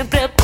sempre é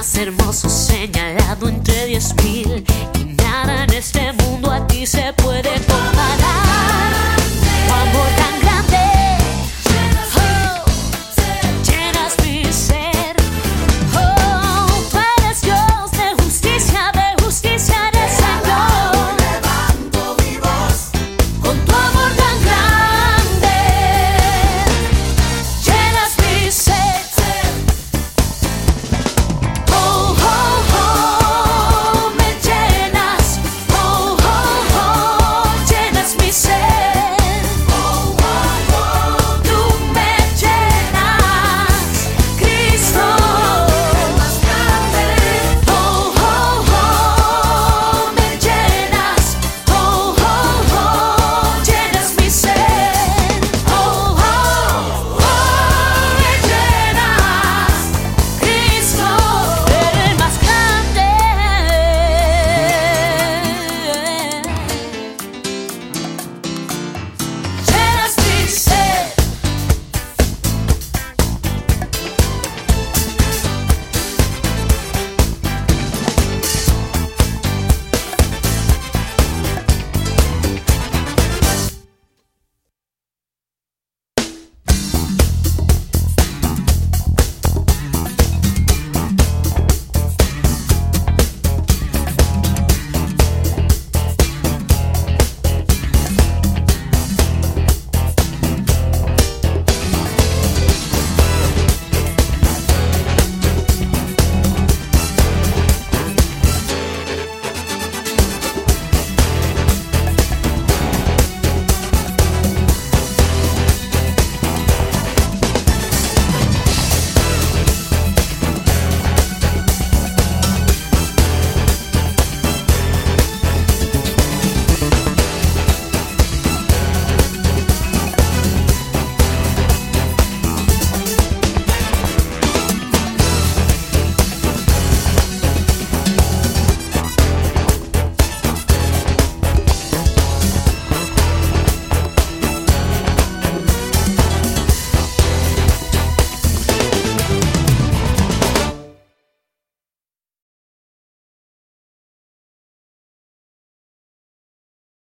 más hermoso señalado entre diez mil y nada en este mundo